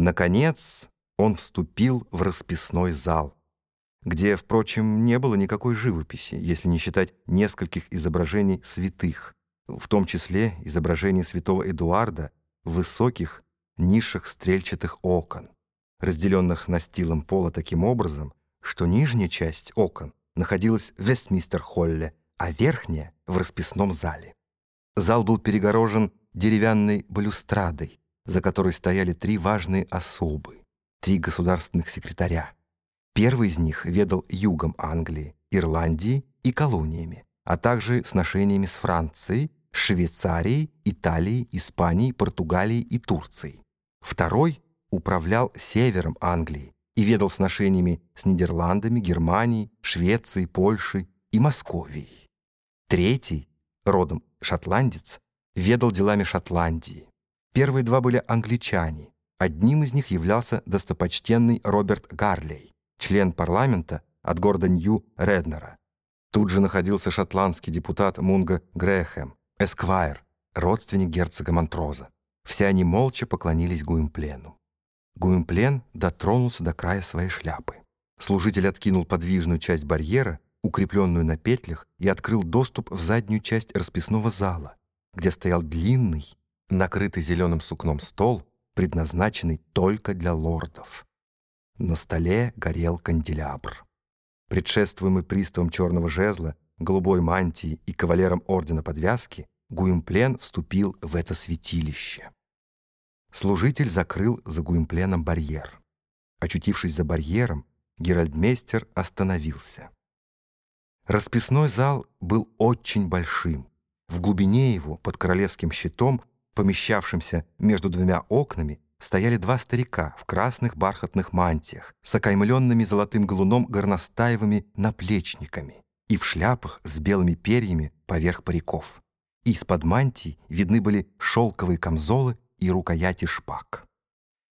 Наконец он вступил в расписной зал, где, впрочем, не было никакой живописи, если не считать нескольких изображений святых, в том числе изображение святого Эдуарда в высоких нишах стрельчатых окон, разделенных настилом пола таким образом, что нижняя часть окон находилась в Вестмистер-холле, а верхняя — в расписном зале. Зал был перегорожен деревянной балюстрадой, за которой стояли три важные особы, три государственных секретаря. Первый из них ведал югом Англии, Ирландии и колониями, а также сношениями с Францией, Швейцарией, Италией, Испанией, Португалией и Турцией. Второй управлял севером Англии и ведал сношениями с Нидерландами, Германией, Швецией, Польшей и Московией. Третий, родом шотландец, ведал делами Шотландии. Первые два были англичане. Одним из них являлся достопочтенный Роберт Гарлей, член парламента от города Нью-Реднера. Тут же находился шотландский депутат Мунга Грэхэм, эсквайр, родственник герцога Монтроза. Все они молча поклонились Гуимплену. Гуимплен дотронулся до края своей шляпы. Служитель откинул подвижную часть барьера, укрепленную на петлях, и открыл доступ в заднюю часть расписного зала, где стоял длинный, накрытый зеленым сукном стол, предназначенный только для лордов. На столе горел канделябр. Предшествуемый приставом черного жезла, голубой мантии и кавалером ордена подвязки, Гуимплен вступил в это святилище. Служитель закрыл за Гуимпленом барьер. Очутившись за барьером, Геральдмейстер остановился. Расписной зал был очень большим. В глубине его, под королевским щитом, помещавшимся между двумя окнами, стояли два старика в красных бархатных мантиях с окаймленными золотым галуном горностаевыми наплечниками и в шляпах с белыми перьями поверх париков. Из-под мантий видны были шелковые камзолы и рукояти шпаг.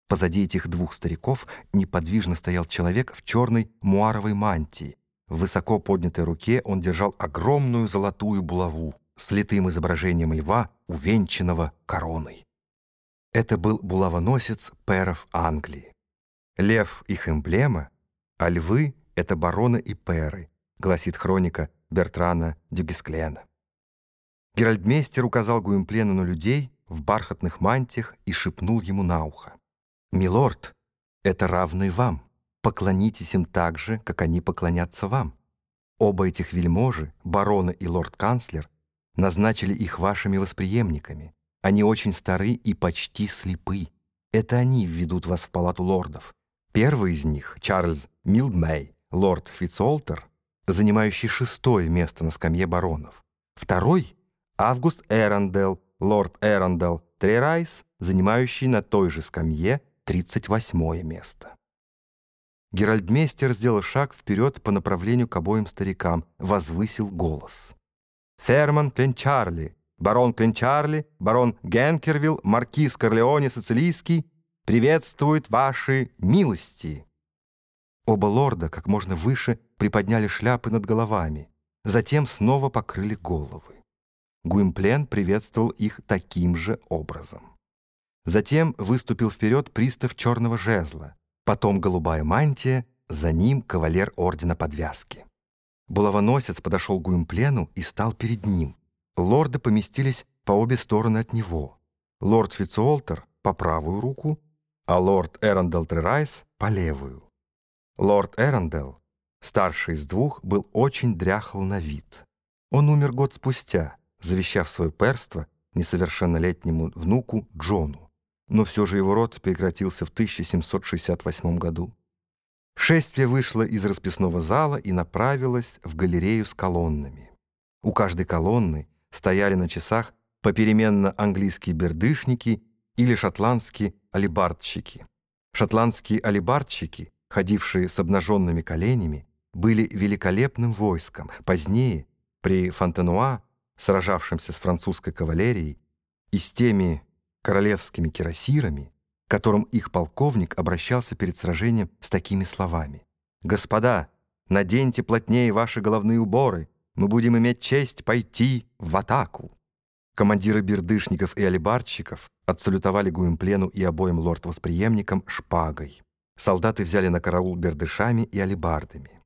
Позади этих двух стариков неподвижно стоял человек в черной муаровой мантии. В высоко поднятой руке он держал огромную золотую булаву с литым изображением льва, увенчанного короной. Это был булавоносец перов Англии. Лев — их эмблема, а львы — это бароны и перы, гласит хроника Бертрана Дюгесклена. Геральдмейстер указал Гуимплену на людей в бархатных мантиях и шепнул ему на ухо. «Милорд, это равные вам. Поклонитесь им так же, как они поклонятся вам. Оба этих вельможи, бароны, и лорд-канцлер назначил их вашими восприемниками. Они очень стары и почти слепы. Это они введут вас в палату лордов. Первый из них, Чарльз Милдмей, лорд Фицуолтер, занимающий шестое место на скамье баронов. Второй — Август Эрандел, лорд Эрандел Трерайс, занимающий на той же скамье 38 место. Геральдмейстер сделал шаг вперед по направлению к обоим старикам, возвысил голос. «Ферман Кленчарли, барон Кленчарли, барон Генкервилл, маркиз Корлеоне Сицилийский приветствуют ваши милости!» Оба лорда как можно выше приподняли шляпы над головами, затем снова покрыли головы. Гуимплен приветствовал их таким же образом. Затем выступил вперед пристав черного жезла, потом голубая мантия, за ним кавалер ордена подвязки. Булавоносец подошел к Гуинплену и стал перед ним. Лорды поместились по обе стороны от него. Лорд Фицуолтер по правую руку, а лорд Эрандел Трерайс по левую. Лорд Эрандел, старший из двух, был очень дряхл на вид. Он умер год спустя, завещав свое пэрство несовершеннолетнему внуку Джону, но все же его род прекратился в 1768 году. Шествие вышло из расписного зала и направилось в галерею с колоннами. У каждой колонны стояли на часах попеременно английские бердышники или шотландские алибардщики. Шотландские алибардщики, ходившие с обнаженными коленями, были великолепным войском. Позднее, при Фонтенуа, сражавшимся с французской кавалерией, и с теми королевскими кирасирами, которым их полковник обращался перед сражением с такими словами. «Господа, наденьте плотнее ваши головные уборы, мы будем иметь честь пойти в атаку». Командиры бердышников и алибардщиков отсалютовали Гуимплену и обоим лорд-восприемникам шпагой. Солдаты взяли на караул бердышами и алибардами.